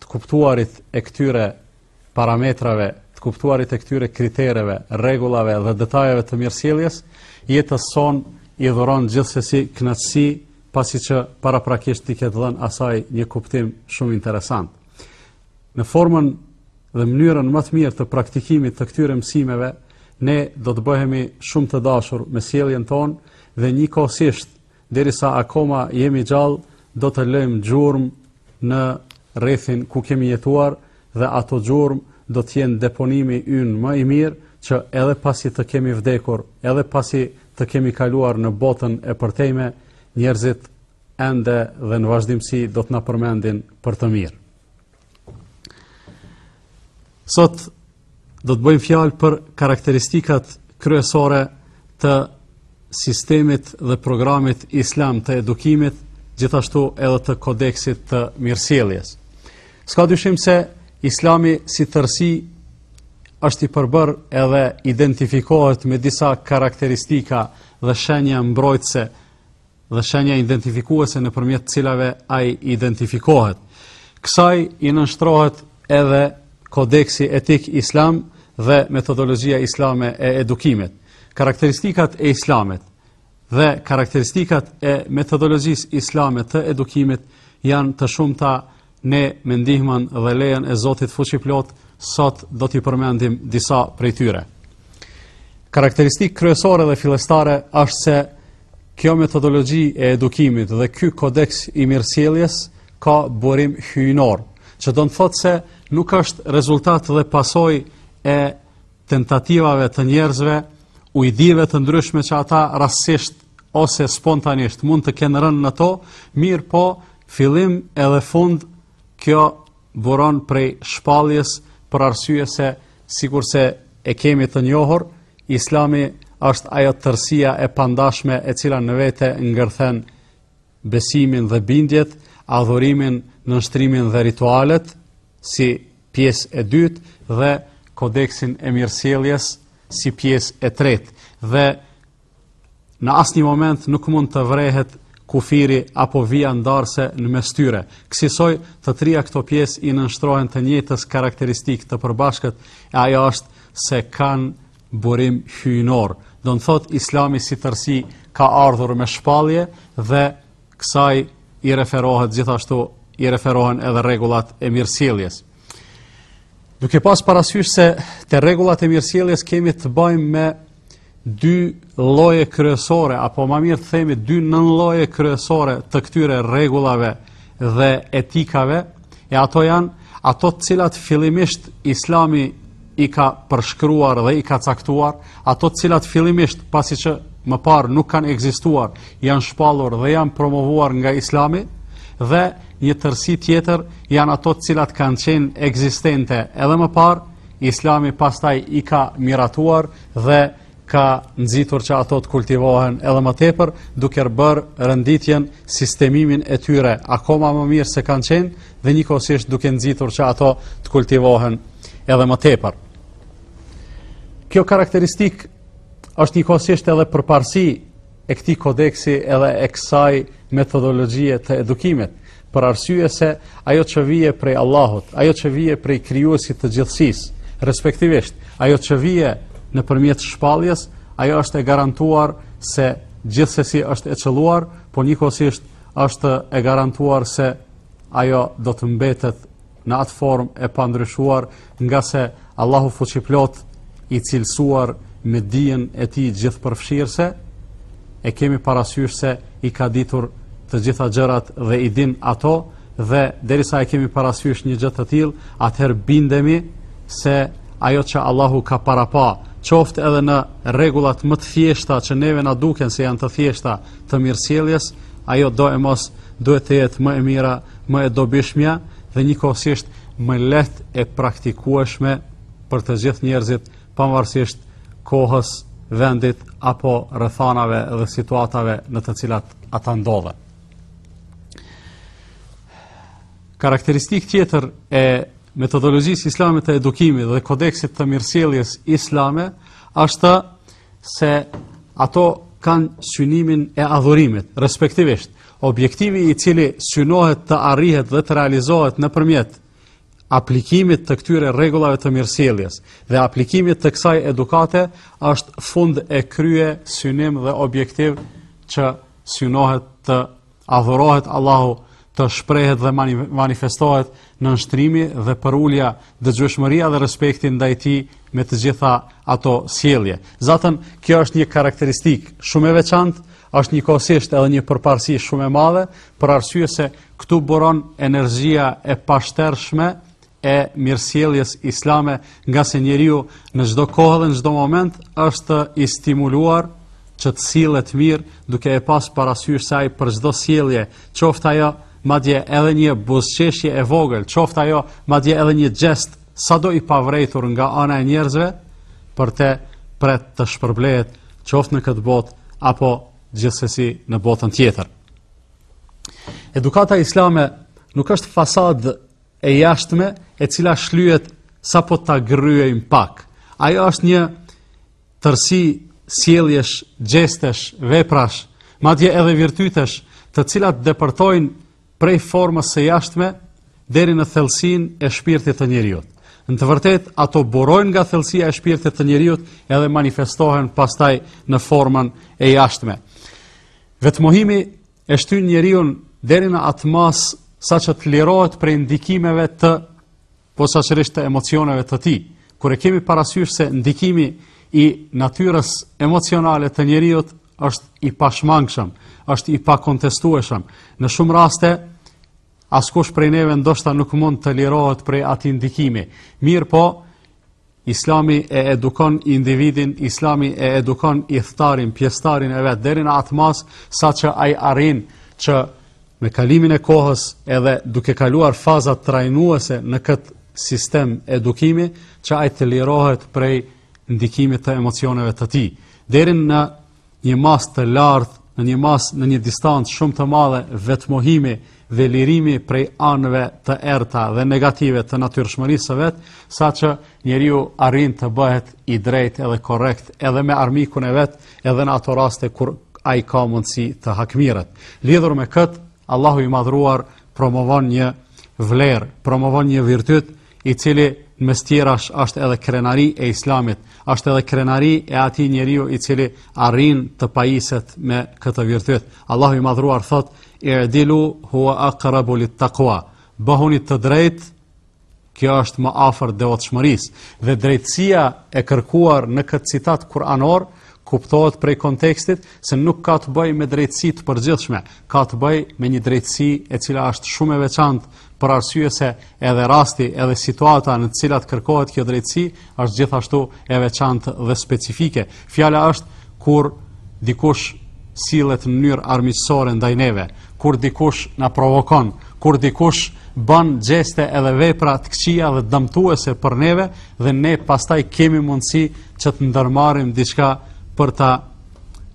të kuptuarit e këtyre parametrave, të kuptuarit e këtyre kritereve, rregullave dhe detajeve të mirësjelljes, jetës sonë i dhuron gjithsesi kënaqësi, pasi që paraprakisht i ketë dhënë asaj një kuptim shumë interesant. Në formën dhe mënyrën më të mirë të praktikimit të këtyre mësimeve, ne do të bëhemi shumë të dashur me sjelljen tonë dhe njëkohësisht Derisa akoma jemi gjallë, do të lëmë gjurmë në rrethin ku kemi jetuar dhe ato gjurmë do të jenë deponimi ynë më i mirë që edhe pasi të kemi vdekur, edhe pasi të kemi kaluar në botën e përtejme, njerëzit ende dhe në vazhdimësi do të na përmendin për të mirë. Sot do të bëjmë fjalë për karakteristikat kryesore të sistemit dhe programit islam të edukimit, gjithashtu edhe të kodeksit të mirësjelljes. S'ka dyshim se islami si tërësi është i përbërë edhe identifikohet me disa karakteristika dhe shenja mbrojtëse dhe shenja identifikuese nëpërmjet të cilave ai identifikohet. Kësaj i nënshtrohet edhe kodeksi etik islam dhe metodologjia islame e edukimit. Karakteristikat e islamit dhe karakteristikat e metodologjisë islame të edukimit janë të shumta Ne me ndihmën dhe lejen e Zotit Fuqiplotë sot do t'i përmendim disa prej tyre. Karakteristikë kryesore dhe fillestare është se kjo metodologji e edukimit dhe ky kodeks i mirësjelljes ka burim hyjnor, që do të thotë se nuk është rezultat dhe pasojë e tentativave të njerëzve, ujdive të ndryshme që ata rastësisht ose spontanisht mund të kenë rënë në to, mirëpo fillim edhe fund kjo buron prej shpalljes për arsye se sikurse e kemi të njohur, islami është ajo tërësia e pandashme e cila në vete ngërthen besimin dhe bindjet, adhurimin, nënshtrimin dhe ritualet, si pjesë e dytë dhe kodeksin e mirësjelljes si pjesë e tretë. Dhe Në asnjë moment nuk mund të vërehet kufiri apo vija ndarëse në mes tyre. Kësisoj, të tria këto pjesë i nënshtrohen të njëjtës karakteristikë të përbashkët, e ajo është se kanë burim hyjnor. Do të thotë Islami si tërësi ka ardhur me shpallje dhe kësaj i referohet gjithashtu i referohen edhe rregullat e mirësjelljes. Duke pas parasysh se te rregullat e mirësjelljes kemi të bëjmë me dy lloje kryesore apo më mirë të themi dy nënlloje kryesore të këtyre rregullave dhe etikave, e ato janë ato të cilat fillimisht Islami i ka përshkruar dhe i ka caktuar, ato të cilat fillimisht pasi që më parë nuk kanë ekzistuar, janë shpallur dhe janë promovuar nga Islami dhe një tërësi tjetër janë ato të cilat kanë qenë ekzistente edhe më parë, Islami pastaj i ka miratuar dhe ka nxitur që ato të kultivohen edhe më tepër, duke bërë renditjen, sistemimin e tyre akoma më mirë se kanë qenë dhe njëkohësisht duke nxitur që ato të kultivohen edhe më tepër. Kjo karakteristikë është njëkohësisht edhe përparësi e këtij kodeksi edhe e kësaj metodologjie të edukimit, për arsye se ajo që vjen prej Allahut, ajo që vjen prej krijuesit të gjithësisë, respektivisht ajo që vjen nëpërmjet shpalljes, ajo është e garantuar se gjithsesi është e qëlluar, po njëkohësisht është e garantuar se ajo do të mbetet në atë formë e pandryshuar, ngase Allahu fuqiplotë i cilësuar me dijen e tij gjithëpërfshirëse, e kemi parasysh se i ka ditur të gjitha gjërat dhe i din ato, dhe derisa e kemi parasysh një gjë të tillë, atëherë bindemi se ajo që Allahu ka parapa, qoftë edhe në rregullat më të thjeshta që neve na duken se janë të thjeshta të mirësjelljes, ajo doemos duhet të jetë më e mira më e dobishmja dhe njëkohësisht më lehtë e praktikueshme për të gjithë njerëzit, pavarësisht kohës, vendit apo rrethanave dhe situatave në të cilat ata ndodhen. Karakteristikë tjetër e metodologjisë islame të edukimit dhe kodeksit të mirësjelljes islame është se ato kanë synimin e adhurimit, respektivisht, objektivi i cili synohet të arrihet dhe të realizohet nëpërmjet aplikimit të këtyre rregullave të mirësjelljes dhe aplikimit të kësaj edukate është fund e krye synim dhe objektiv që synohet të Adhurohet Allahu të shprehet dhe manifestohet nënshtrimi dhe përulja, dëgjueshmëria dhe respekti ndaj tij me të gjitha ato sjellje. Zaten, kjo është një karakteristikë shumë e veçantë, është njëkohësisht edhe një përparësi shumë e madhe, për arsye se këtu buron energjia e pashtershme e mirësjelljes islame, ngase njeriu në çdo kohë dhe në çdo moment është i stimuluar që të sillet mirë, duke e pas parasysh se ai për çdo sjellje, qoftë ajo madje edhe një buzëqeshje e vogël, qoftë ajo madje edhe një gjest sado i pavrejtur nga ana e njerëzve, për te pret të shpërblehet qoftë në këtë botë apo gjithsesi në botën tjetër. Edukata islame nuk është fasadë e jashtme e cila shlyhet sapo ta gryejmë pak. Ajo është një tërësi sjelljesh, gjestesh, veprash, madje edhe virtytesh, të cilat depërtojnë prej formës së jashtme deri në thellësinë e shpirtit të njeriut. Në të vërtetë, ato burojnë nga thellësia e shpirtit të njeriut edhe manifestohen pastaj në formën e jashtme. Vetëmohimi e shtyn njeriun deri në atë masë saqë të lirohet prej ndikimeve të posaçërisht të emocioneve të tij. Kur e kemi parasysh se ndikimi i natyrës emocionale të njeriut është i pashmangshëm, është i pakontestueshëm. Në shumë raste askush prej neve ndoshta nuk mund të lirohet prej atij ndikimi. Mirëpo, Islami e edukon individin, Islami e edukon ithtarin, pjesëtarin e vet, deri në atë masë saqë ai arrin që me kalimin e kohës edhe duke kaluar fazat trajnuese në këtë sistem edukimi, që ai të lirohet prej ndikimit të emocioneve të tij. Deri në një masë të lartë, në një masë në një distancë shumë të madhe vetmohimi dhe lirimi prej anëve të errëta dhe negative të natyrshmërisë së vet, saqë njeriu arrin të bëhet i drejtë edhe korrekt edhe me armikun e vet, edhe në ato raste kur ai ka mundësi të hakmirret. Lidhur me këtë, Allahu i madhruar promovon një vlerë, promovon një virtyt i cili mes tjerash është edhe krenari e islamit, është edhe krenari e atij njeriu i cili arrin të pajiset me këtë virtyt. Allahu i madhruar thotë, i'dilu hua akrabu lit-takua, bëhuni të drejtë, kjo është më afër devotshmërisë. Dhe drejtësia e kërkuar në këtë citat kuranor, kuptohet prej kontekstit se nuk ka të bëjë me drejtësi të përgjithshme, ka të bëjë me një drejtësi e cila është shumë e veçantë për arsye se edhe rasti, edhe situata në të cilat kërkohet kjo drejtësi është gjithashtu e veçantë dhe specifike. Fjala është kur dikush sillet në mënyrë armiqësore ndaj neve, kur dikush na provokon, kur dikush bën gjeste edhe vepra të këqija dhe dëmtuese për neve dhe ne pastaj kemi mundësi që të ndërmarrim diçka për ta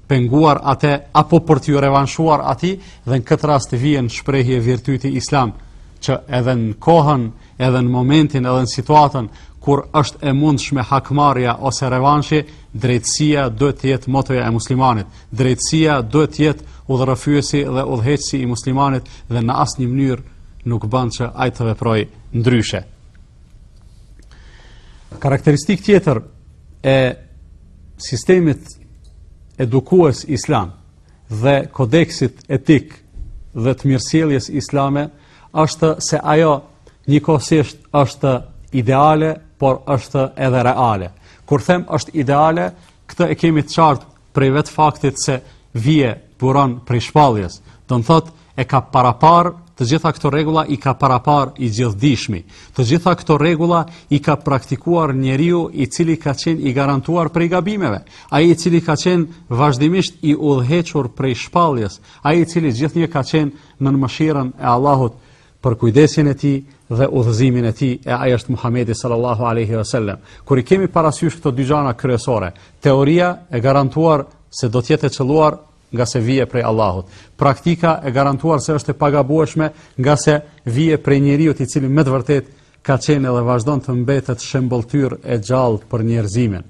penguar atë apo për t'iu revanshuar atij dhe në këtë rast vjen në shprehje virtyti islam që edhe në kohën, edhe në momentin, edhe në situatën kur është e mundshme hakmarrja ose revanshi, drejtësia duhet të jetë motoja e muslimanit. Drejtësia duhet të jetë udhërrëfyesi dhe udhëheqësi i muslimanit dhe në asnjë mënyrë nuk bën që ai të veprojë ndryshe. Karakteristikë tjetër e sistemit edukues islam dhe kodeksit etik dhe të mirësjelljes islame është se ajo njëkohësisht është ideale, por është edhe reale. Kur them është ideale, këtë e kemi të qartë prej vetë faktit se vije buron prej shpalljes, domethënë e ka paraparë të gjitha këto rregulla i ka paraparë i Gjithëdijshmi. Të gjitha këto rregulla i ka praktikuar njeriu i cili ka qenë i garantuar prej gabimeve. Ai i cili ka qenë vazhdimisht i udhëhequr prej shpalljes. Ai i cili gjithnjë ka qenë nën mëshirën e Allahut. përkujdesjen e tij dhe udhëzimin e tij e ai është Muhamedi sallallahu alaihi wasallam. Kur i kemi parasysh këto dy gjana kryesore, teoria e garantuar se do të jetë e qëlluar ngase vije prej Allahut. Praktika e garantuar se është e pagabueshme ngase vije prej njeriut i cili me të vërtetë ka qenë dhe vazhdon të mbetet shëmbëlltyrë e gjallë për njerëzimin.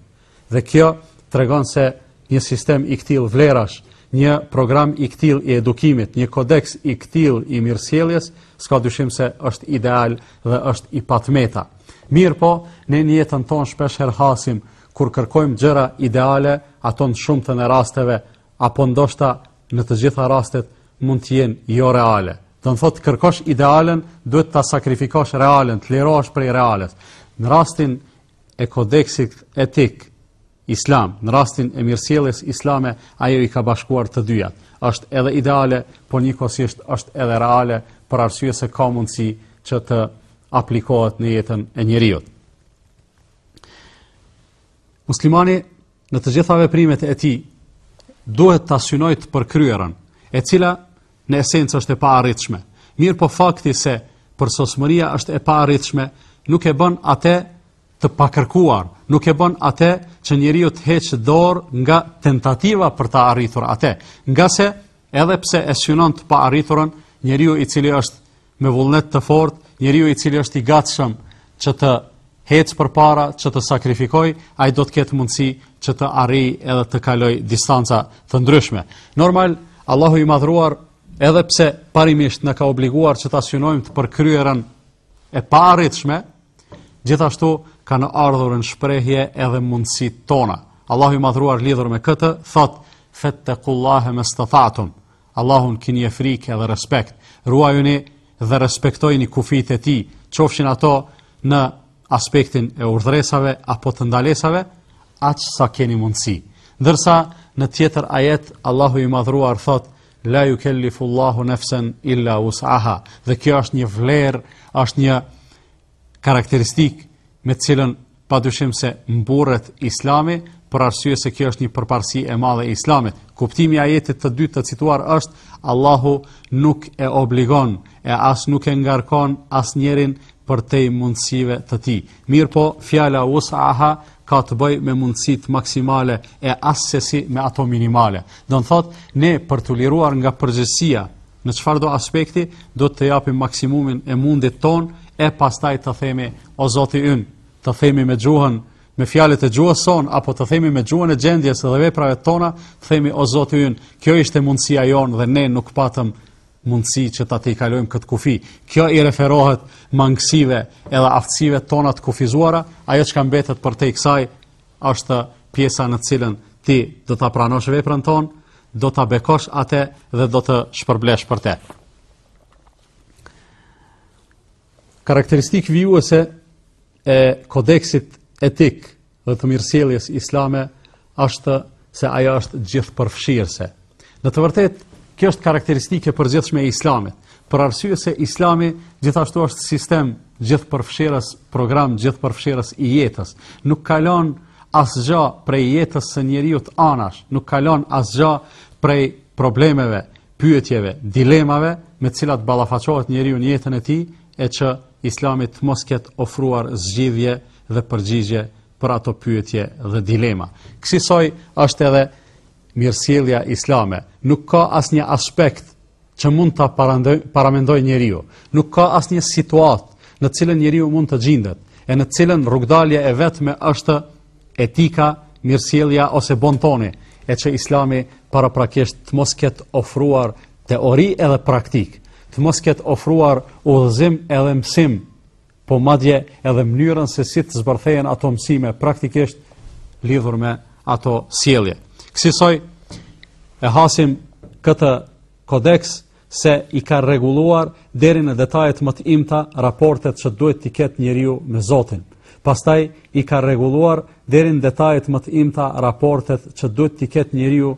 Dhe kjo tregon se një sistem i këtillë vlerash, një program i këtillë i edukimit, një kodeks i këtillë i mirësjelljes, s'ka dyshim se është ideal dhe është i patëmeta. Mirëpo, ne në jetën tonë shpeshherë hasim, kur kërkojmë gjëra ideale, ato në shumtën e rasteve, apo ndoshta në të gjitha rastet mund të jenë jo reale. Do me thënë, të kërkosh idealen, duhet ta sakrifikosh realen, të lirohesh prej reales. Në rastin e kodeksit etik islam, në rastin e mirësjelljes islame, ajo i ka bashkuar të dyja. Është edhe ideale, por njëkohësisht është edhe reale për arsye se ka mundësi që të aplikohet në jetën e njeriut. Muslimani në të gjitha veprimet e tij duhet ta synojë të përkryerën, e cila në esencë është e paarritshme. Mirëpo fakti se përsosmëria është e paarritshme, nuk e bën atë të pakërkuar, nuk e bën atë që njeriu të heqë dorë nga tentativa për ta arritur atë. Ngase edhe pse e synon të paarriturën, njeriu i cili është me vullnet të fortë, njeriu i cili është i gatshëm që të ecë përpara, që të sakrifikojë, ai do të ketë mundësi që të arrijë edhe të kalojë distanca të ndryshme. Normal, Allahu i madhëruar, edhe pse parimisht na ka obliguar që ta synojmë të përkryerën e paarritshme, gjithashtu kanë ardhur në shprehje edhe mundësitë tona. Allahu i madhëruar lidhur me këtë thotë: "Fattaqullaha mastata'tum." Allahun kini e frikë edhe respekt, ruajuni dhe respektojni kufijtë e tij, qofshin ato në aspektin e urdhresave apo të ndalesave, aq sa keni mundësi. Ndërsa në tjetër ajet, Allahu i madhëruar thotë, la jukel-lifullahu nefsen illa us'aha, dhe kjo është një vlerë, është një karakteristikë me të cilën pa dyshim se mburret islami, për arsye se kjo është një përparësi e madhe e islamit. Kuptimi i ajetit të dytë të cituar është, Allahu nuk e obligon e as nuk e ngarkon asnjërin përtej mundësive të tij. Mirëpo, fjala us'aha ka të bëjë me mundësitë maksimale e assesi me ato minimale. Domethënë, ne për t'u liruar nga përgjegjësia, në çfarëdo aspekti, duhet të japim maksimumin e mundit tonë e pastaj të themi o Zoti ynë, të themi me gjuhën me fjalët e gjuhës sonë apo të themi me gjuhën e gjendjes dhe veprave tona, të themi o Zoti ynë, kjo ishte mundësia jonë dhe ne nuk patëm mundësi që ta tejkalojmë këtë kufi. Kjo i referohet mangësive edhe aftësive tona të kufizuara, ajo që ka mbetet përtej kësaj është pjesa në cilën ti do ta pranosh veprën tonë, do ta bekosh atë dhe do të shpërblesh për të. Karakteristikë vijuese e kodeksit etik dhe të mirësjelljes islame është se ajo është gjithëpërfshirëse. Në të vërtetë, kjo është karakteristikë e përgjithshme e islamit, për arsye se islami gjithashtu është sistem gjithëpërfshirës, program gjithëpërfshirës i jetës. Nuk kalon asgja prej jetës së njeriut anash, nuk kalon asgja prej problemeve, pyetjeve, dilemave me të cilat ballafaqohet njeriu në jetën e tij, e që islami të mos ketë ofruar zgjidhje dhe përgjigje për ato pyetje dhe dilema. Kësisoj është edhe mirësjellja islame. Nuk ka asnjë aspekt që mund ta paramendojë njeriu. Nuk ka asnjë situatë në cilën njeriu mund të gjindet e në cilën rrugëdalja e vetme është etika, mirësjellja ose bontoni, e që Islami paraprakisht të mos ketë ofruar teori edhe praktikë, të mos ketë ofruar udhëzim edhe mësim po madje edhe mënyrën se si të zbërthejen ato mësime praktikisht lidhur me ato sjellje. Kësisoj e hasim këtë kodeks se i ka rregulluar deri në detajet më të imta raportet që duhet t'i ketë njeriu me Zotin. Pastaj i ka rregulluar deri në detajet më të imta raportet që duhet t'i ketë njeriu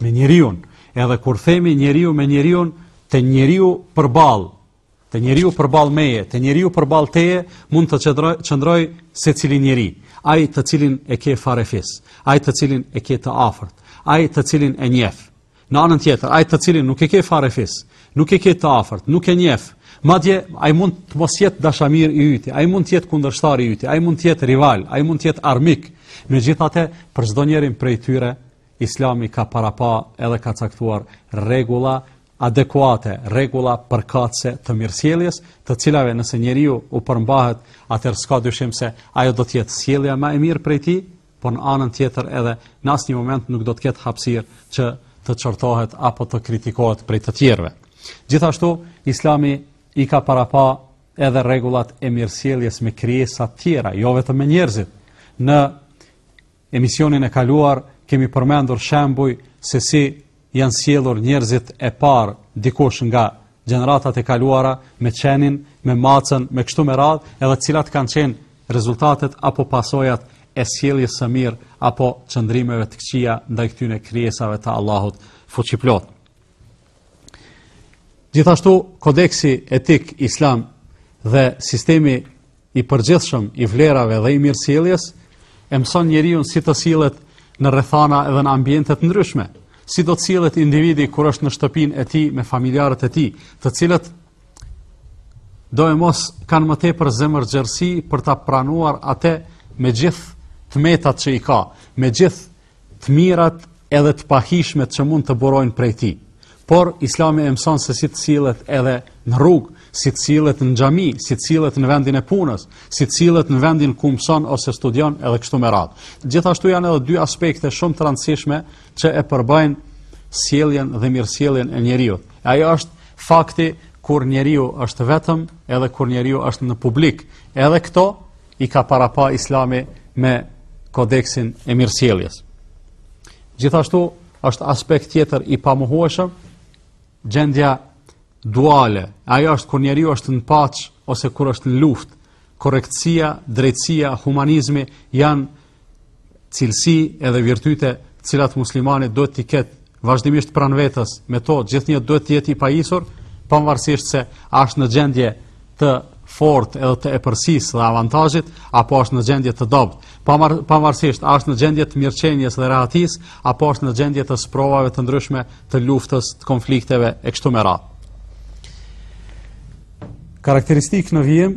me njeriun. Edhe kur themi njeriu me njeriun, te njeriu përballë Te njeriu përballë meje, te njeriu përballë teje, mund të qëndrojë secili njeri, ai të cilin e ke farefis, ai të cilin e ke të afërt, ai të cilin e njef. Në anën tjetër, ai të cilin nuk e ke farefis, nuk e ke të afërt, nuk e njef, madje ai mund të mos jetë dashamir i yti, ai mund të jetë kundërshtar i yti, ai mund të jetë rival, ai mund të jetë armik. Megjithatë, për çdonjërin prej tyre, Islami ka parapa edhe ka caktuar rregulla adekuate, rregulla përkatëse të mirësjelljes, të cilave nëse njeriu u përmbahet, atëherë s'ka dyshim se ajo do të jetë sjellja më e mirë prej tij, por në anën tjetër edhe në asnjë moment nuk do të ketë hapësirë që të qortohet apo të kritikohet prej të tjerëve. Gjithashtu, Islami i ka parapa edhe rregullat e mirësjelljes me krijesa tjera, jo vetëm me njerëzit. Në Emisionin e kaluar kemi përmendur shembuj se si janë sjellur njerëzit e parë dikush nga gjeneratat e kaluara me qenin, me macën, me kështu me radhë, edhe cilat kanë qenë rezultatet apo pasojat e sjelljes së mirë apo qëndrimeve të këqija ndaj këtyre krijesave të Allahut fuqiplotë. Gjithashtu kodeksi etik islam dhe sistemi i përgjithshëm i vlerave dhe i mirësjelljes e mëson njeriun si të sillet në rrethana edhe në ambiente të ndryshme, si do të sillet individi kur është në shtëpinë e tij me familjarët e tij, të cilët doemos kanë më tepër zemërgjerësi për ta pranuar atë me gjithë të metat që i ka, me gjithë të mirat edhe të pahijshmet që mund të burojnë prej tij. Por, islami e mëson se si të sillet edhe në rrugë, si të sillet në xhami, si të sillet në vendin e punës, si të sillet në vendin ku mëson ose studion edhe kështu me radhë. Gjithashtu janë edhe dy aspekte shumë të rëndësishme që e përbajnë sjelljen dhe mirësjelljen e njeriut. Ajo është fakti kur njeriu është vetëm edhe kur njeriu është në publik. Edhe këto i ka parapa islami me kodeksin e mirësjelljes. Gjithashtu, është aspekt tjetër i pamohueshëm, gjendja duale, ajo është kur njeriu është në paqe ose kur është në luftë, korrektësia, drejtësia, humanizmi janë cilësi edhe virtyte të cilat muslimani duhet t'i ketë vazhdimisht pranë vetes, me to gjithnjë duhet të jetë i pajisur, pavarësisht se a është në gjendje të fortë edhe të epërsisë dhe avantazhit, apo është në gjendje të dobët, pavarësisht a është në gjendje të mirëqenies dhe rehatisë, apo është në gjendje të sprovave të ndryshme të luftës, të konflikteve e kështu me radhë. Karakteristikë në vijim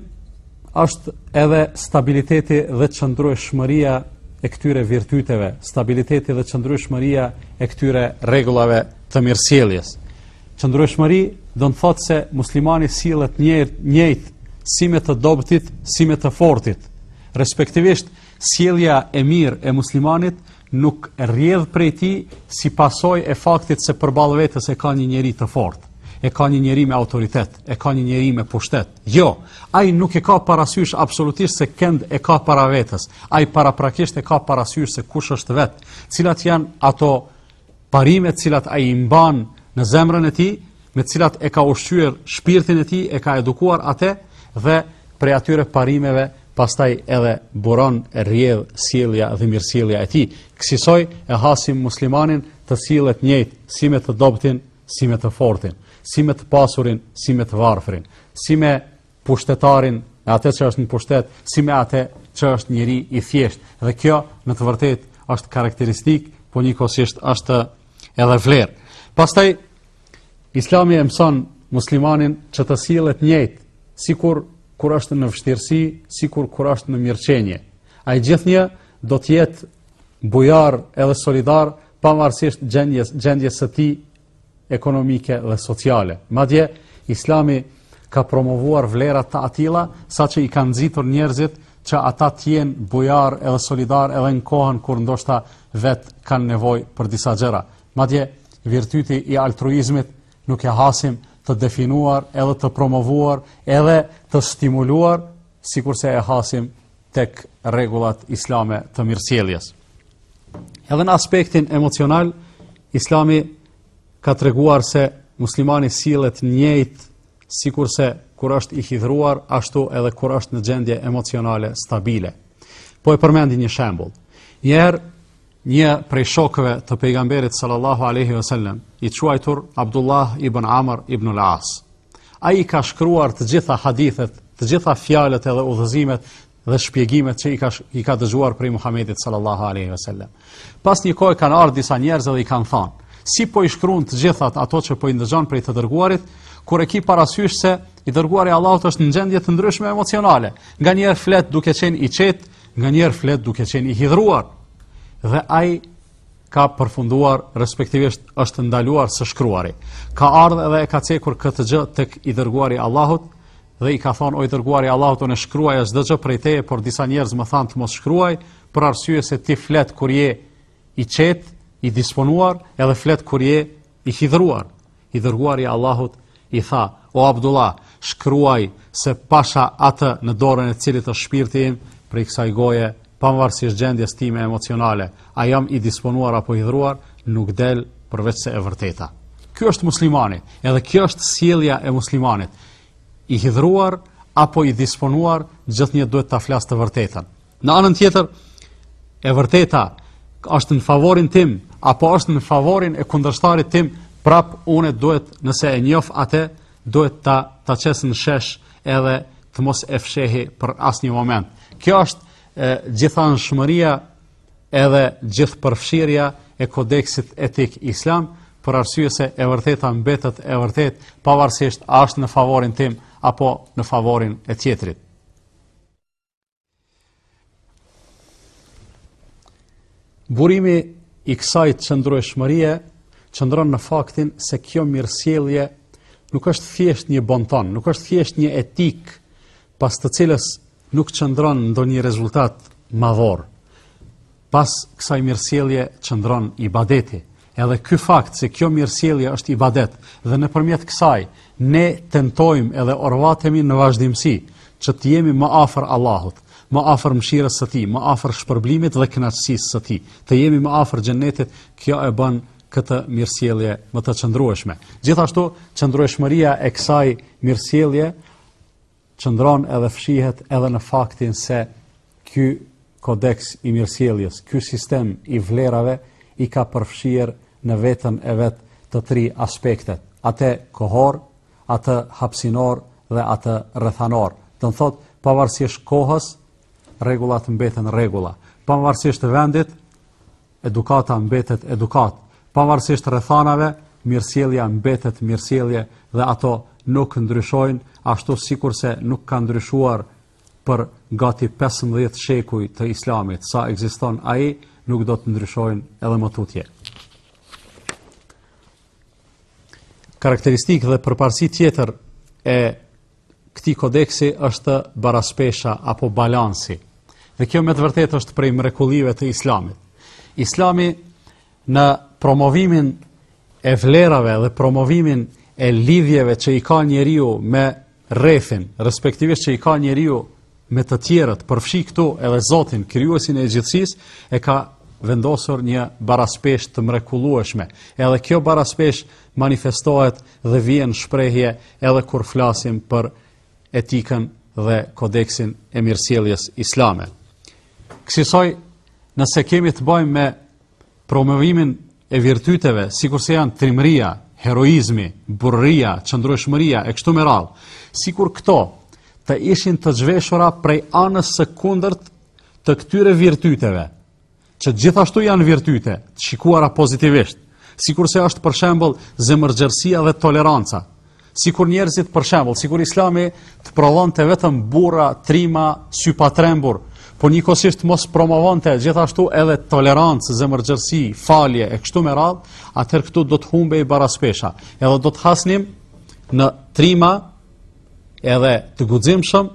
është edhe stabiliteti dhe qëndrueshmëria e këtyre virtyteve, stabiliteti dhe qëndrueshmëria e këtyre rregullave të mirësjelljes. Qëndrueshmëri do të thotë se muslimani sillet njëjtë, njëjtë si me të dobëtit, si me të fortit. Respektivisht, sjellja e mirë e muslimanit nuk rrjedh prej tij si pasojë e faktit se përballë vetes e ka një njeri të fortë, e ka një njeri me autoritet, e ka një njeri me pushtet. Jo, ai nuk e ka parasysh absolutisht se kënd e ka para vetes. Ai paraprakisht e ka parasysh se kush është vetë, cilat janë ato parime të cilat ai i mban në zemrën e tij me të cilat e ka ushqyer shpirtin e tij, e ka edukuar atë dhe prej atyre parimeve pastaj edhe buron rrjedh sjellja dhe mirësjellja e tij. Kësisoj e hasim muslimanin të sillet njëjtë si me të dobtin, si me të fortin, si me të pasurin, si me të varfrin, si me pushtetarin me atë që është në pushtet, si me atë që është njeri i thjeshtë. Dhe kjo, në të vërtetë, është karakteristikë, po njëkohësisht është edhe vlerë. Pastaj, islami e mëson muslimanin që të sillet njëjtë, sikur kur është në vështirësi, sikur kur është në mirëqenie. Ai gjithnjë do të jetë bujar edhe solidar, pavarësisht gjendjes, gjendjes së tij ekonomike dhe sociale. Madje, islami ka promovuar vlera të atilla, saqë i ka nxitur njerëzit që ata të jenë bujarë edhe solidarë edhe në kohën kur ndoshta vetë kanë nevojë për disa gjëra. Madje, virtytin e altruizmit nuk e hasim të definuar edhe të promovuar edhe të stimuluar, sikurse e hasim tek rregullat islame të mirësjelljes. Edhe në aspektin emocional, Islami ka treguar se muslimani sillet njëjtë sikurse kur është i hidhruar, ashtu edhe kur është në gjendje emocionale stabile. Po e përmendi një shembull. Njëherë një prej shokëve të pejgamberit sallallahu alaihi wasallam, i quajtur Abdullah ibn Amr ibn al-As, Ai i ka shkruar të gjitha hadithet, të gjitha fjalët edhe udhëzimet dhe shpjegimet që i ka i ka dëgjuar prej Muhamedit sallallahu alaihi wasallam. Pas një kohe kanë ardhë disa njerëz edhe i kanë thanë, si po i shkruan të gjithat ato që po i ndëgjon prej të dërguarit, kur e ki parasysh se i dërguari i Allahut është në gjendje të ndryshme emocionale, nganjëherë flet duke qenë i qetë, nganjëherë flet duke qenë i hidhruar. Dhe ai ka përfunduar, respektivisht është ndaluar së shkruari. Ka ardhë edhe e ka cekur këtë gjë tek i dërguari i Allahut, dhe i ka thonë, o i dërguar i Allahut, unë shkruaj çdo gjë prej teje, por disa njerëz më thanë të mos shkruaj, për arsye se ti flet kur je i qetë, i disponuar, edhe flet kur je i hidhruar. I dërguar i Allahut i tha, o Abdullah, shkruaj se pasha atë në dorën e cilit është shpirti im, prej kësaj goje, pamvarësisht gjendjes time emocionale, a jam i disponuar apo i hidhruar, nuk del përveç se e vërteta. Ky është muslimani, edhe kjo është sjellja e muslimanit. I hidhruar apo i disponuar, gjithnjë duhet ta flasë të vërtetën. Në anën tjetër, e vërteta është në favorin tim apo është në favorin e kundërshtarit tim, prapë unë duhet nëse e njoh atë, duhet ta ta qes në shesh edhe të mos e fshehi për asnjë moment. Kjo është e, gjithanshmëria edhe gjithëpërfshirja e kodeksit etik islam, për arsye se e vërteta mbetet e vërtetë, pavarësisht a është në favorin tim apo në favorin e tjetrit. Burimi i kësaj qëndrueshmërie qëndron në faktin se kjo mirësjellje nuk është thjesht një bonton, nuk është thjesht një etikë pas të cilës nuk qëndron ndonjë rezultat madhor. Pas kësaj mirësjellje qëndron ibadeti. Edhe ky fakt se kjo mirësjellje është ibadet dhe nëpërmjet kësaj ne tentojmë edhe orvatemi në vazhdimësi që të jemi më afër Allahut, më afër mëshirës së Tij, më afër shpërblimit dhe kënaqësisë së Tij, të jemi më afër xhennetit, kjo e bën këtë mirësjellje më të qëndrueshme. Gjithashtu, qëndrueshmëria e kësaj mirësjellje qëndron edhe fshihet edhe në faktin se ky kodeks i mirësjelljes, ky sistem i vlerave i ka përfshirë në vetën e vet të tri aspektet, atë kohor, atë hapësinor dhe atë rrethanor. Do të thotë, pavarësisht kohës, rregullat mbeten rregulla. Pavarësisht vendit, Edukata mbetet edukatë, pavarësisht rrethanave, mirësjellja mbetet mirësjellje dhe ato nuk ndryshojnë, ashtu sikurse nuk kanë ndryshuar për gati 15 shekuj të Islamit, sa ekziston ai, nuk do të ndryshojnë edhe më tutje. Karakteristikë dhe përparësi tjetër e këtij kodeksi është baraspesha apo balansi. Dhe kjo me të vërtetë është prej mrekullive të islamit. Islami në promovimin e vlerave dhe promovimin e lidhjeve që i ka njeriu me rrethin, respektivisht që i ka njeriu me të tjerët, përfshi këtu edhe Zotin, krijuesin e gjithësisë, e ka vendosur një baraspeshë të mrekullueshme. Edhe kjo baraspeshë manifestohet dhe vjen në shprehje edhe kur flasim për etikën dhe kodeksin e mirësjelljes islame. Kësisoj, nëse kemi të bëjmë me promovimin e virtyteve, sikurse janë trimëria, heroizmi, burrëria, qëndrueshmëria e kështu me radhë, sikur këto të ishin të zhveshura prej anës së kundërt të këtyre virtyteve, që gjithashtu janë virtyte, të shikuara pozitivisht, sikurse është për shembull zemërgjerësia dhe toleranca, Sikur njerëzit për shembull, sikur Islami të prodhonte vetëm burra, trima, sypatrembur, por njëkohësisht mos promovonte gjithashtu edhe tolerancë, zemërgjerësi, falje e kështu me radhë, atëherë këtu do të humbej baraspesha. Edhe do të hasnim në trima edhe të guximshëm,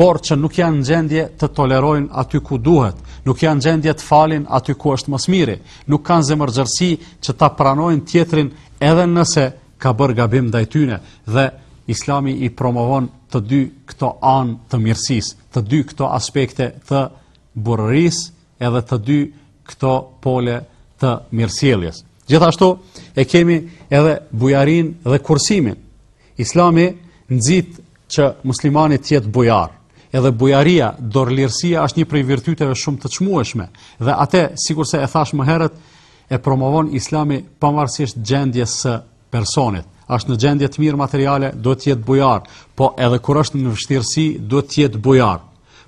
por që nuk janë në gjendje të tolerojnë aty ku duhet, nuk janë në gjendje të falin aty ku është më së miri, nuk kanë zemërgjerësi që ta pranojnë tjetrin edhe nëse ka bërë gabim ndaj tyne dhe Islami i promovon të dy këto anë të mirësisë, të dy këto aspekte të burrërisë edhe të dy këto pole të mirësjelljes. Gjithashtu e kemi edhe bujarinë dhe kursimin. Islami nxit që muslimani të jetë bujar. Edhe bujaria, dorëlirësia është një prej virtyteve shumë të çmueshme dhe atë, sikurse e thashë më herët, e promovon Islami pavarësisht gjendjes së personit. Është në gjendje të mirë materiale, duhet të jetë bujar, po edhe kur është në vështirësi, duhet të jetë bujar.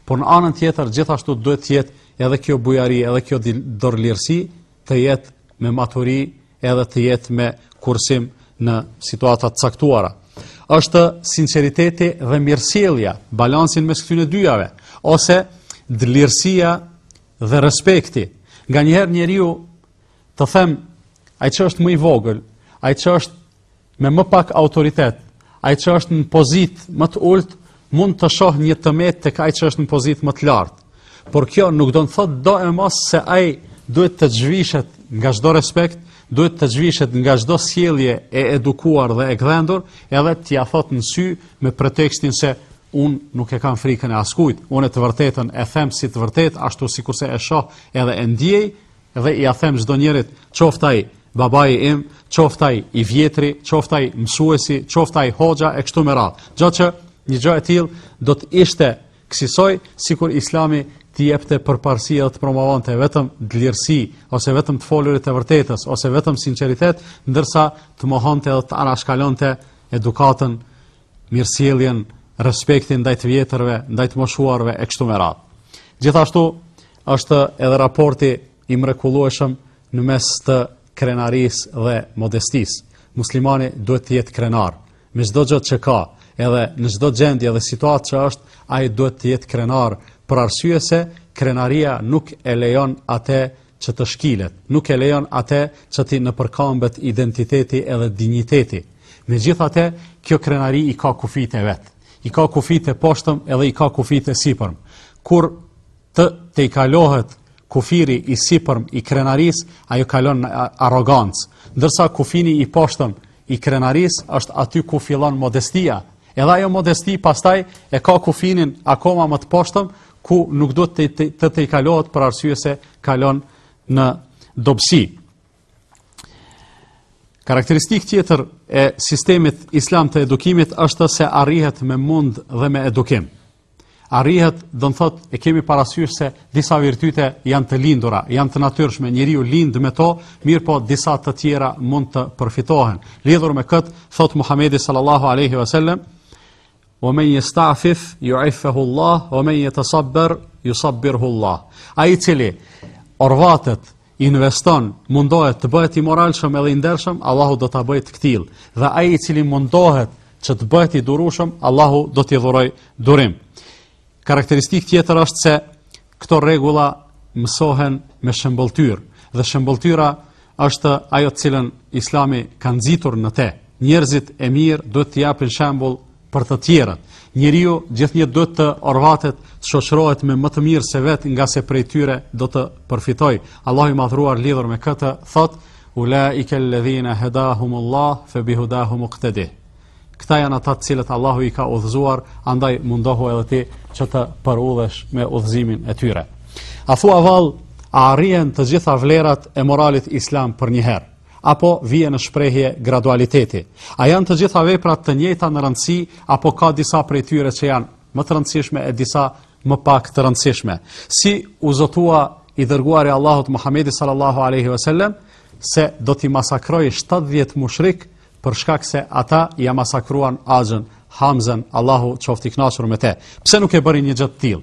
Por në anën tjetër gjithashtu duhet të jetë edhe kjo bujari, edhe kjo dorëlirësi të jetë me maturi edhe të jetë me kursim në situata të caktuara. Është sinqeriteti dhe mirësjellja, balansin mes këtyre të dyjave, ose dëlirësia dhe respekti. Nganjëherë njeriu të them, ai që është më i vogël, ai që është me më pak autoritet, ai që është në pozitë më të ulët mund të shohë një të metë tek ai që është në pozitë më të lartë. Por kjo nuk do të thotë doemos se ai duhet të zhvishet nga çdo respekt, duhet të zhvishet nga çdo sjellje e edukuar dhe e gdhendur, edhe t'ia thotë në sy me pretekstin se unë nuk e kam frikën e askujt, unë të vërtetën e them si të vërtetë ashtu sikurse e shoh edhe e ndiej, Dhe ia them çdonjërit, qoftë ai babai im, qoftë ai i vjetri, qoftë ai mësuesi, qoftë ai hoxha e kështu me radhë. Gjë që një gjë e tillë do të ishte kësisoj sikur Islami të jepte përparësi dhe të promovonte vetëm dëlirësi ose vetëm të folurit e së vërtetës ose vetëm sinqeritet, ndërsa të mohonte dhe të anashkalonte edukatën, mirësjelljen, respektin ndaj të vjetërve, ndaj të moshuarve e kështu me radhë. Gjithashtu, Është edhe raporti i mrekullueshëm në mes të krenarisë dhe modestisë. Muslimani duhet të jetë krenar me çdo gjë që ka, edhe në çdo gjendje dhe situatë që është, ai duhet të jetë krenar për arsye se krenaria nuk e lejon atë që të shkilet, nuk e lejon atë që t'i nëpërkambet identiteti edhe dinjiteti. Megjithatë, kjo krenari i ka kufijtë e vet, i ka kufijtë e poshtëm edhe i ka kufijtë e sipërm. Kur të tejkalohet kufiri i sipërm i krenarisë, ajo kalon në arrogancë, ndërsa kufini i poshtëm i krenarisë është aty ku fillon modestia. Edhe ajo modesti pastaj e ka kufinin akoma më të poshtëm ku nuk duhet të tejkalohet për arsye se kalon në dobësi. Karakteristikë tjetër e sistemit islam të edukimit është se arrihet me mund dhe me edukim. arrihet, do të thotë, e kemi parasysh se disa virtyte janë të lindura, janë të natyrshme, njeriu lind me to, mirëpo disa të tjera mund të përfitohen. Lidhur me këtë, thotë Muhamedi sallallahu alaihi wasallam, "Wa man yasta'fif yu'iffahu Allah, wa man yatasabbar yusabbirhu Allah." Ai i cili orvatet, investon, mundohet të bëhet i moralshëm edhe i ndershëm, Allahu do ta bëjë të këtillë. Dhe ai i cili mundohet që të bëhet i durueshëm, Allahu do t'i dhurojë durim. Karakteristikë tjetër është se këto rregulla mësohen me shembëlltyrë dhe shembëlltyra është ajo të cilën Islami ka nxitur në te. Njerëzit e mirë duhet të japin shembull për të tjerët. Njeriu gjithnjë duhet të orvatet, të shoqërohet me më të mirë se vetë, ngase prej tyre do të përfitojë. Allahu i madhruar lidhur me këtë thotë: "Ulaika alladhina hadahumullah fa bihudahum iqtadih." Këta janë ata të cilët Allahu i ka udhëzuar, andaj mundohu edhe ti që të përudhesh me udhëzimin e tyre. A thua vallë, a arrihen të gjitha vlerat e moralit islam përnjëherë? apo vije në shprehje gradualiteti. A janë të gjitha veprat të njëjta në rëndësi apo ka disa prej tyre që janë më të rëndësishme e disa më pak të rëndësishme? Si u zotua i dërguari i Allahut Muhamedi sallallahu alaihi wasallam se do t'i masakrojë 70 mushrik për shkak se ata ia masakruan axhën, Hamzën, Allahu qoftë i kënaqur me te. Pse nuk e bëri një gjë të tillë?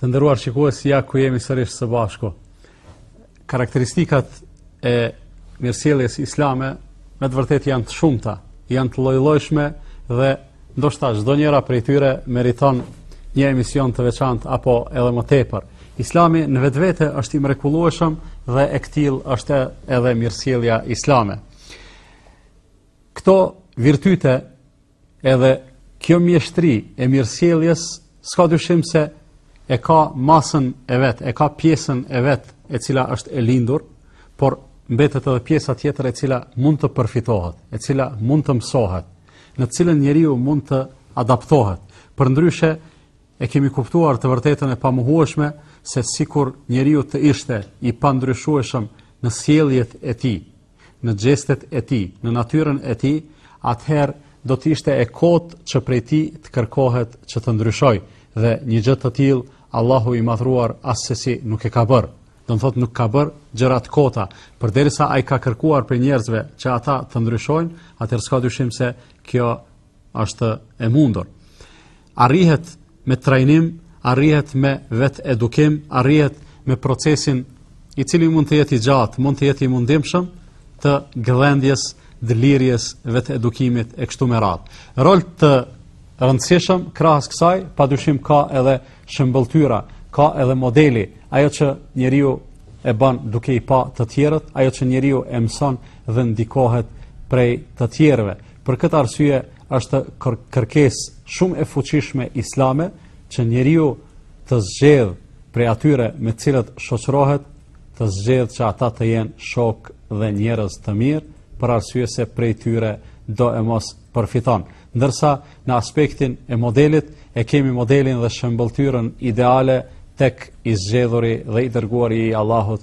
Të nderuar shikues, ja ku jemi sërish së bashku. Karakteristikat e mirësjelljes islame me të vërtetë janë të shumta, janë të llojllojshme dhe ndoshta çdo njëra prej tyre meriton një emision të veçantë apo edhe më tepër. Islami në vetvete është i mrekullueshëm dhe e këtillë është edhe mirësjellja islame. Këto virtyte edhe kjo mjeshtri e mirësjelljes s'ka dyshim se e ka masën e vet, e ka pjesën e vet e cila është e lindur, por mbetet edhe pjesa tjetër e cila mund të përfitohet, e cila mund të mësohet, në të cilën njeriu mund të adaptohet. Përndryshe e kemi kuptuar të vërtetën e pamohueshme se sikur njeriu të ishte i pandryshueshëm në sjelljet e tij, në gjestet e tij, në natyrën e tij, atëherë do të ishte e kotë që prej tij të kërkohet që të ndryshojë dhe një gjë të tillë Allahu i madhruar assesi nuk e ka bërë. Do të thotë nuk ka bërë gjëra të kota, përderisa ai ka kërkuar prej njerëzve që ata të ndryshojnë, atëherë s'ka dyshim se kjo është e mundur. Arrihet me trajnim, arrihet me vetedukim, arrihet me procesin i cili mund të jetë i gjatë, mund të jetë i mundimshëm të gdhendjes, dëlirjes, vetedukimit e kështu me radhë. Rol të rëndësishëm krahas kësaj, padyshim ka edhe shëmbëlltyra, ka edhe modeli, ajo që njeriu e bën duke i pa të tjerët, ajo që njeriu e mëson dhe ndikohet prej të tjerëve. Për këtë arsye është kërkesë shumë e fuqishme islame që njeriu të zgjedhë prej atyre me të cilët shoqërohet, të zgjedhë që ata të jenë shokë dhe njerëz të mirë, për arsye se prej tyre do e mos përfiton. Ndërsa në aspektin e modelit e kemi modelin dhe shëmbëlltyrën ideale tek i zgjedhuri dhe i dërguari i Allahut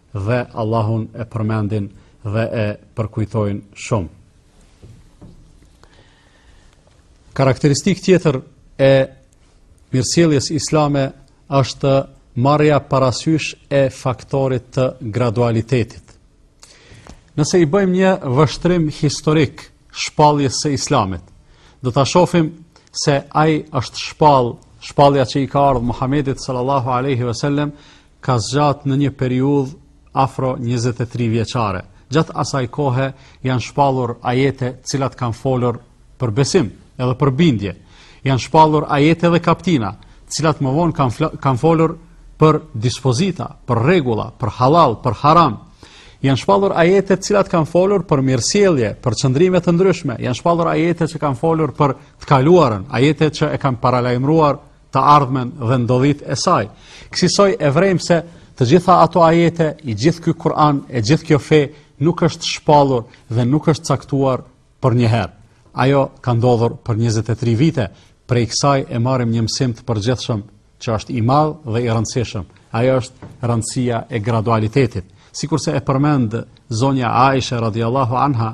dhe Allahun e përmendin dhe e përkujtojnë shumë. Karakteristikë tjetër e mirësjelljes islame është marrja parasysh e faktorit të gradualitetit. Nëse i bëjmë një vështrim historik shpalljes së islamit, do të shofim se ai është shpall, shpallja që i ka ardhë Muhammedit sallallahu aleyhi ve sellem, ka zgjatë në një periudhë afro 23 vjeçare. Gjatë asaj kohe janë shpallur ajete të cilat kanë folur për besim edhe për bindje. Janë shpallur ajete dhe kaptina të cilat më vonë kanë kanë folur për dispozita, për rregulla, për halal, për haram. Janë shpallur ajete të cilat kanë folur për mirësjellje, për qëndrime të ndryshme. Janë shpallur ajete që kanë folur për të kaluarën, ajete që e kanë paralajmëruar të ardhmen dhe ndodhitë e saj. Kësisoj e vrejmë se të gjitha ato ajete, i gjithë ky Kur'an, e gjithë kjo fe, nuk është shpallur dhe nuk është caktuar për njëherë. Ajo ka ndodhur për 23 vite, prej kësaj e marrim një mësim të përgjithshëm që është i madh dhe i rëndësishëm. Ajo është rëndësia e gradualitetit. Sikurse e përmend zonja Aisha radhiyallahu anha,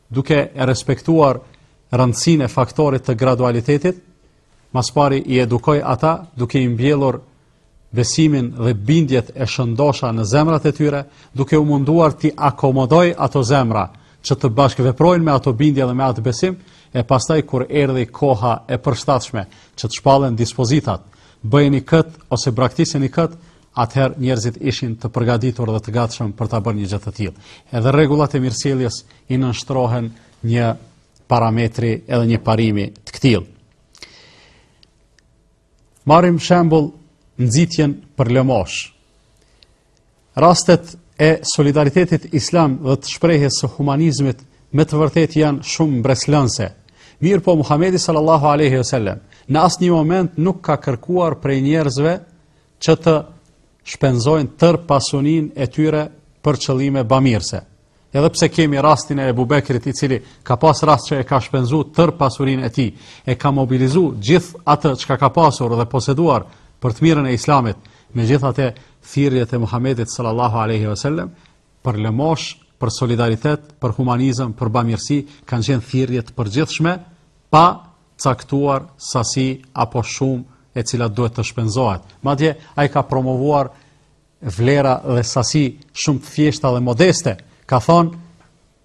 Duke e respektuar rëndësinë e faktorit të gradualitetit, më së pari i edukoi ata duke i mbjellur besimin dhe bindjet e shëndosha në zemrat e tyre, duke u munduar t'i akomodojë ato zemra që të bashkëveprojnë me ato bindje dhe me atë besim, e pastaj kur erdhi koha e përshtatshme që të shpallen dispozitat, bëjeni këtë ose braktiseni këtë, atëherë njerëzit ishin të përgatitur dhe të gatshëm për ta bërë një gjë të tillë. Edhe rregullat e mirësjelljes i nënshtrohen një parametri edhe një parimi të këtillë. Marrim shembull nxitjen për lëmoshë. Rastet e solidaritetit islam dhe të shprehjes së humanizmit me të vërtetë janë shumë mbresëlënëse. Mirëpo Muhamedi sallallahu aleyhi sallem në asnjë moment nuk ka kërkuar prej njerëzve që të shpenzojnë tërë pasurinë e tyre për qëllime bamirëse. Edhe pse kemi rastin e Ebu Bekrit i cili ka pas rast që e ka shpenzu tërë pasurinë e tij, e ka mobilizu gjithë atë çka ka pasur dhe poseduar për të mirën e islamit, megjithatë thirrjet e Muhammedit sallallahu aleyhi vësallem, për lëmoshë, për solidaritet, për humanizëm, për bamirësi, kanë qenë thirrje të përgjithshme, pa caktuar sasi apo shumë e cila duhet të shpenzohet. Madje ai ka promovuar vlera dhe sasi shumë të thjeshta dhe modeste. Ka thonë,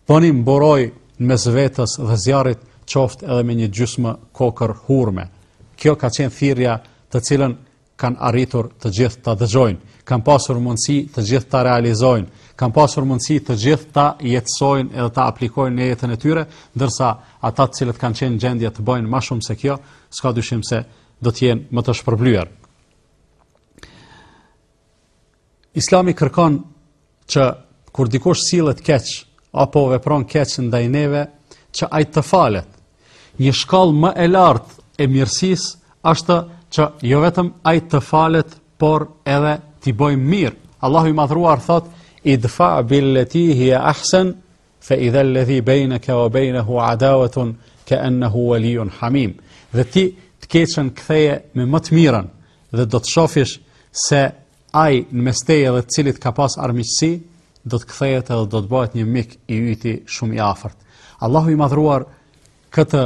bëni mburojë në mes vetes dhe zjarrit qoftë edhe me një gjysmë kokërr hurme. Kjo ka qenë thirrja të cilën kanë arritur të gjithë ta dëgjojnë, kanë pasur mundësi të gjithë ta realizojnë, kanë pasur mundësi të gjithë ta jetësojnë edhe ta aplikojnë në jetën e tyre, ndërsa ata të cilët kanë qenë në gjendje të bëjnë më shumë se kjo, s'ka dyshim se do të jenë më të shpërblyer. Islami kërkon që kur dikush sillet keq apo vepron keq ndaj neve, që ai të falet. Një shkallë më e lartë e mirësisë është që jo vetëm ai të falet, por edhe t'i bëjmë mirë. Allahu i madhruar thotë: "Idfa billati hiya ahsan Fa idha alladhi bainaka wa bainahu adawatun ka'annahu waliyun hamim. Dhe ti të keqen ktheje me më të mirën dhe do të shofish se ai në mes teje dhe të cilit ka pas armiqësi do të kthehet edhe do të bëhet një mik i yti shumë i afërt. Allahu i madhruar këtë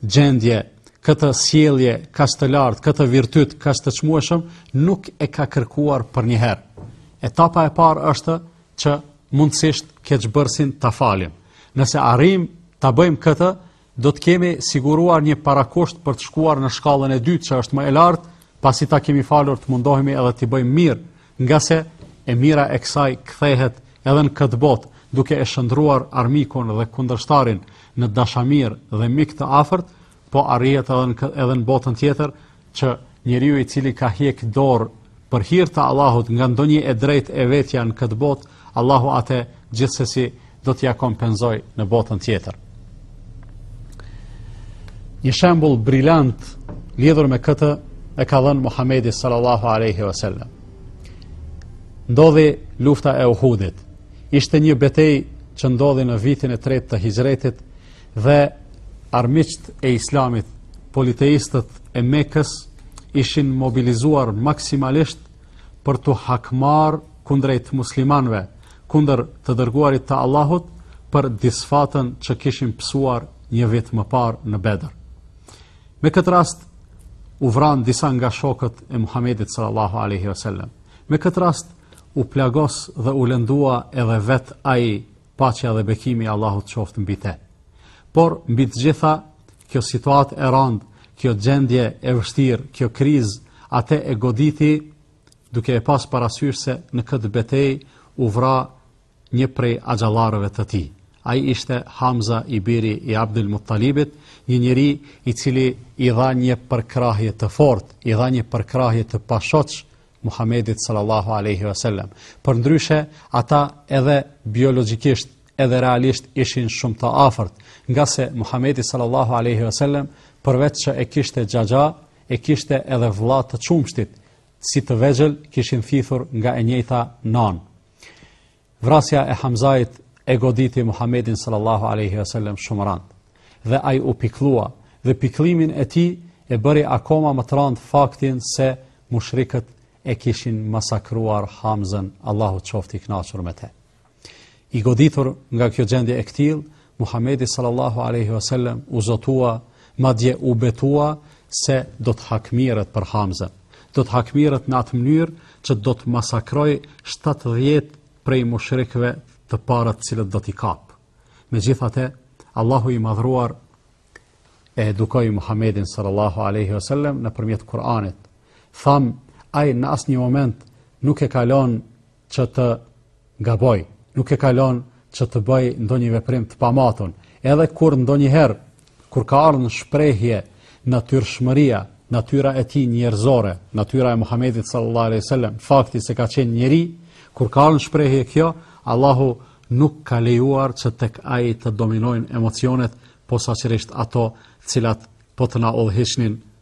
gjendje, këtë sjellje kaq të lartë, këtë virtyt kaq të çmueshëm, nuk e ka kërkuar përnjëherë. Etapa e parë është që mundësisht keqbërësin ta falim. Nëse arrijmë ta bëjmë këtë, do të kemi siguruar një parakusht për të shkuar në shkallën e dytë që është më e lartë, pasi ta kemi falur të mundohemi edhe t'i bëjmë mirë Ngase e mira e kësaj kthehet edhe në këtë botë, duke e shndërruar armikun dhe kundërshtarin në dashamirë dhe mik të afërt, po arrihet edhe në edhe në botën tjetër që njeriu i cili ka hjek dorë për hir të Allahut nga ndonjë e drejtë e vetja në këtë botë, Allahu atë gjithsesi do t'ia kompensojë në botën tjetër. Një shembull brilant lidhur me këtë e ka dhënë Muhamedi sallallahu alaihi wasallam. Ndodhi lufta e Uhudit. Ishte një betejë që ndodhi në vitin e tretë të Hixhretit dhe armiqtë e Islamit, politeistët e Mekës ishin mobilizuar maksimalisht për t'u hakmarrë kundrejt muslimanëve, kundër të dërguarit të Allahut, për disfatën që kishin pësuar një vit më parë në Bedër. Me këtë rast, u vranë disa nga shokët e Muhammedit sallallahu aleyhi vësallem. Me këtë rast, u plagos dhe u lëndua edhe vetë ai paqja dhe bekimi i Allahut qoftë mbi te. Por mbi të gjitha, kjo situatë e rëndë, kjo gjendje e vështirë, kjo krizë, atë e goditi duke e pas parasysh se në këtë betejë u vra një prej axhallarëve të tij. Ai ishte Hamza i biri i Abdul Muttalibit, një njeri i cili i dha një përkrahje të fortë, i dha një përkrahje të pashoq Muhamedit sallallahu alaihi wasallam. Përndryshe, ata edhe biologjikisht, edhe realisht ishin shumë të afërt, ngase Muhamedi sallallahu alaihi wasallam përveç që e kishte xhaxha, e kishte edhe vëlla të qumshtit, si të vegjël kishin thithur nga e njëjta nënë. Vrasja e Hamzait e goditi Muhammedin sallallahu alaihi wasallam shumë randë dhe ai u pikllua dhe pikllimin e tij e bëri akoma më të randë fakti se mushrikët e kishin masakruar Hamzën, Allahu qoftë i kënaqur me të. I goditur nga kjo gjendje e këtill, Muhamedi sallallahu alaihi wasallam u zotua, madje u betua se do të hakmirret për Hamzën. Do të hakmirret në atë mënyrë që do të masakrojë 70 prej mushrikëve të parët të cilët do t'i kap. Megjithatë, Allahu i madhruar e edukoi Muhamedin sallallahu alaihi wasallam nëpërmjet Kur'anit. Thamë, ai në asnjë moment nuk e ka lanë që të gabojë, nuk e ka lanë që të bëjë ndonjë veprim të pamatun. Edhe kur ndonjëherë kur ka ardhur në shprehje natyrshmëria, natyra e tij njerëzore, natyra e Muhamedit sallallahu alaihi wasallam, fakti se ka qenë njeri, kur ka ardhur në shprehje kjo, Allahu nuk ka lejuar që tek ai të dominojnë emocionet, posaçërisht ato, të cilat po të na udhëhiqnin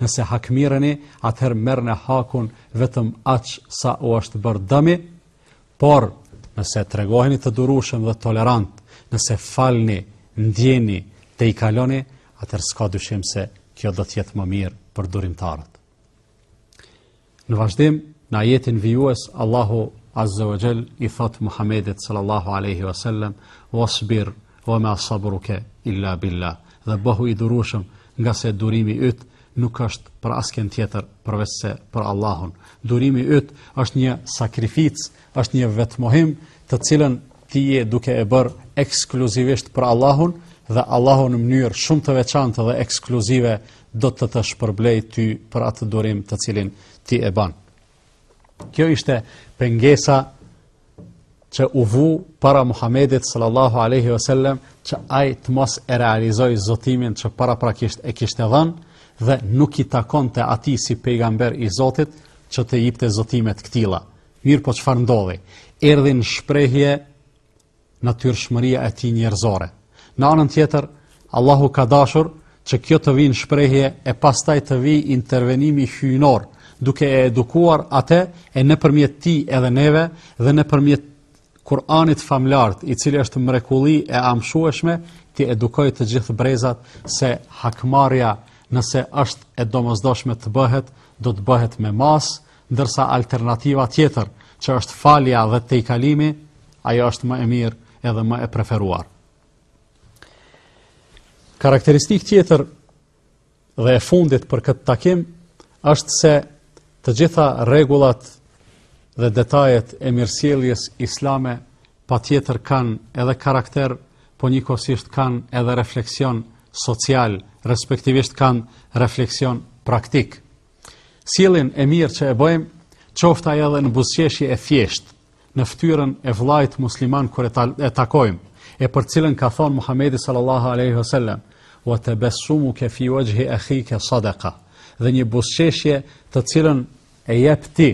Nëse hakmirreni, atëherë merrni hakun vetëm aq sa u është bërë dëmi, por nëse tregoheni të durueshëm dhe tolerantë, nëse falni, ndjeni, tejkaloni, atëherë s'ka dyshim se kjo do të jetë më mirë për durimtarët. Në vazhdim, në ajetin vijues, Allahu Azze ue Xhel i thotë Muhammedit sallallahu aleyhi wa sallam, uasbir, ue ma sabruke, illa billa, dhe bëhu i durueshëm ngase durimi yt nuk është për askënd tjetër përveçse për Allahun. Durimi yt është një sakrificë, është një vetmohim të cilin ti je duke e bërë ekskluzivisht për Allahun dhe Allahu në mënyrë shumë të veçantë dhe ekskluzive do të të shpërblejë ty për atë durim të cilin ti e ban. Kjo ishte pengesa që u vu para Muhamedit sallallahu alaihi wasallam që ai të mos e realizojë zotimin që paraprakisht e kishte dhënë dhe nuk i takonte atij si pejgamber i Zotit që të jipte zotime të këtilla. Mirëpo çfarë ndodhi? Erdhi në shprehje natyrshmëria e tij njerëzore. Në anën tjetër, Allahu ka dashur që kjo të vijë në shprehje e pastaj të vijë intervenimi hyjnor, duke e edukuar atë e nëpërmjet tij edhe neve dhe nëpërmjet Kur'anit famëlartë, i cili është mrekulli e amshueshme, t'i edukojë të gjithë brezat se hakmarrja nëse është e domosdoshme të bëhet, do të bëhet me masë, ndërsa alternativa tjetër, që është falja dhe tejkalimi, ajo është më e mirë edhe më e preferuar. Karakteristikë tjetër dhe e fundit për këtë takim është se të gjitha rregullat dhe detajet e mirësjelljes islame patjetër kanë edhe karakter, po njëkohësisht kanë edhe refleksion social, respektivisht kanë refleksion praktik. Sjelljen e mirë që e bëjmë, qoftë ajo edhe në buzëqeshje e thjeshtë, në fytyrën e vëllait musliman kur e takojmë, e për cilën ka thënë Muhamedi sallallahu alaihi wasallam, "Wa tabassumuka fi wajhi akhika sadaqa." Dhe një buzëqeshje të cilën e jep ti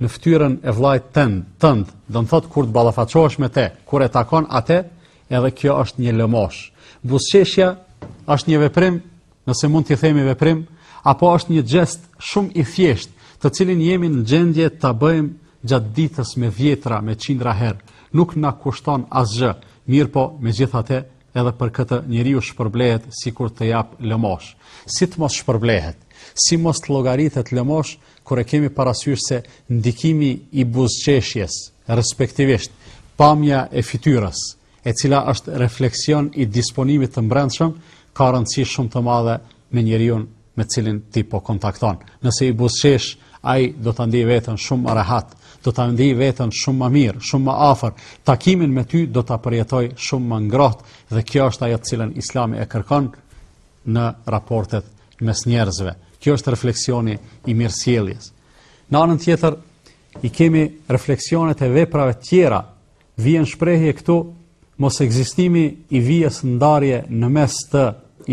në fytyrën e vëllait tënd, do të thotë kur të ballafaqohesh me të, kur e takon atë, edhe kjo është një lëmoshë. Buzëqeshja është një veprim nëse mund t'i themi veprim, apo është një gjest shumë i thjeshtë, të cilin jemi në gjendje ta bëjmë gjatë ditës me dhjetëra, me qindra herë, nuk na kushton asgjë, mirëpo megjithatë edhe për këtë njeriu shpërblehet sikur të japë lëmoshë. Si të mos shpërblehet, si mos të llogaritet lëmoshë, kur e kemi parasysh se ndikimi i buzëqeshjes, respektivisht, pamja e fytyrës, e cila është refleksion i disponimit të mbrendshëm, ka rëndësi shumë të madhe me njeriun me cilin ti po kontakton. Nëse i buzëqesh, ai do ta ndiejë veten shumë më rehat, do ta ndiejë veten shumë më mirë, shumë më afër, takimin me ty do ta përjetojë shumë më ngrohtë dhe kjo është ajo të cilën islami e kërkon në raportet mes njerëzve. Kjo është refleksioni i mirësjelljes. Në anën tjetër, i kemi refleksionet e veprave tjera Vjen shprehje këtu mosekzistimi i vijës ndarëse në mes të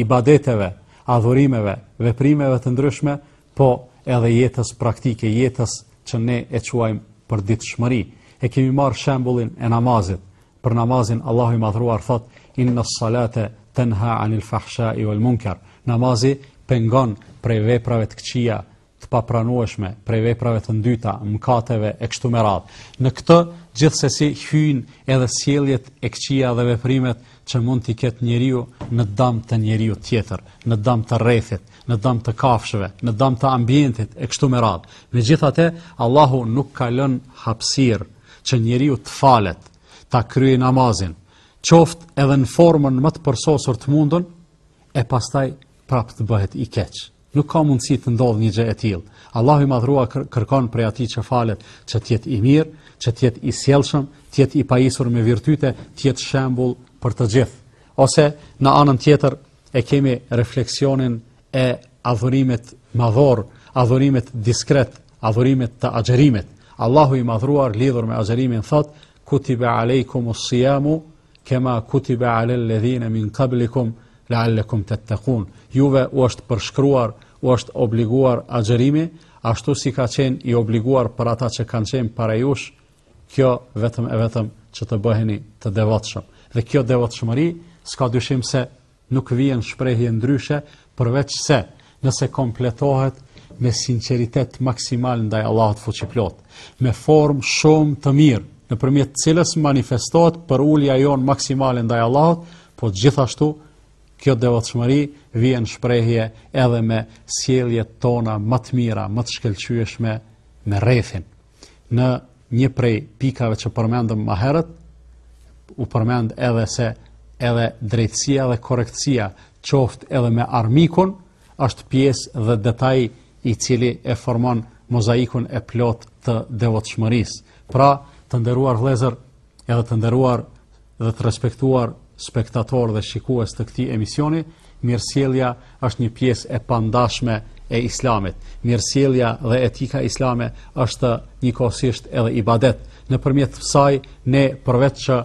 ibadeteve, adhurimeve, veprimeve të ndryshme, po edhe jetës praktike, jetës që ne e quajmë përditshmëri. E kemi marrë shembulin e namazit. Për namazin, Allahu i madhëruar thotë, innes salate tenha anil fahshai uel munker. Namazi pengon prej veprave të këqija, të papranueshme prej veprave të ndyta, mëkateve e kështu me radhë. Në këtë gjithsesi hyjnë edhe sjelljet e këqija dhe veprimet që mund t'i ketë njeriu në dëm të njeriut tjetër, në dëm të rrethit, në dëm të kafshëve, në dëm të ambientit e kështu me radhë. Megjithatë, Allahu nuk ka lënë hapësirë që njeriu të falet, ta kryejë namazin, qoftë edhe në formën më të përsosur të mundun, e pastaj prapë të bëhet i keq. Nuk ka mundësi të ndodhë një gjë e tillë. Allahu i Madhëruar kërkon prej atij që falet që të jetë i mirë, që të jetë i sjellshëm, të jetë i pajisur me virtyte, të jetë shembull për të gjithë. Ose në anën tjetër e kemi refleksionin e adhurimit madhor, adhurimit diskret, adhurimit të agjërimit. Allahu i Madhëruar lidhur me agjërimin thotë: kutiba alejkum usijamu, kema kutiba ale ledhine min kablikum, la alekum tetekun. Juve u është përshkruar, u është obliguar agjerimi, ashtu si ka qenë i obliguar për ata që kanë qenë para jush, kjo vetëm e vetëm që të bëheni të devotshëm. Dhe kjo devotshmëri, s'ka dyshim se Nuk vjen shprehje ndryshe përveç se nëse kompletohet me sinqeritet maksimal ndaj Allahut Fuqiplotë, me formë shumë të mirë, nëpërmjet të cilës manifestohet përulja jonë maksimale ndaj Allahut, po gjithashtu kjo devotshmëri vjen shprehje edhe me sjelljet tona më të mira, më të shkëlqyeshme me rrethin. Në një prej pikave që përmendëm më herët, u përmend edhe se edhe drejtësia dhe korrektësia, qoftë edhe me armikun, është pjesë dhe detaj i cili e formon mozaikun e plotë të devotshmërisë. Pra, të nderuar vëllezër, Edhe të nderuar dhe të respektuar spektatorë dhe shikues të këtij emisioni, mirësjellja është një pjesë e pandashme e islamit. Mirësjellja dhe etika islame është njëkohësisht edhe ibadet. Nëpërmjet saj ne përveç që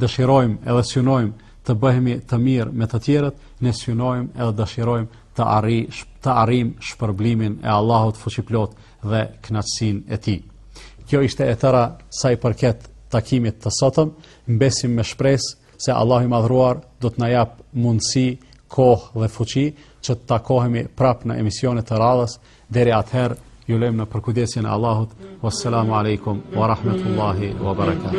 dëshirojmë edhe synojmë të bëhemi të mirë me të tjerët, ne synojmë edhe dëshirojmë të arri të arrijmë shpërblimin e Allahut fuqiplotë dhe kënaqësinë e tij. Kjo ishte e tëra sa i përket takimit të sotëm, mbesim me shpresë se Allahu i madhëruar do të na japë mundësi, kohë dhe fuqi që të takohemi prapë në emisione të radhës, deri atëherë ju lejmë në përkujdesjen e Allahut. Wassalamu alaikum wa rahmatullahi wa barakatuh.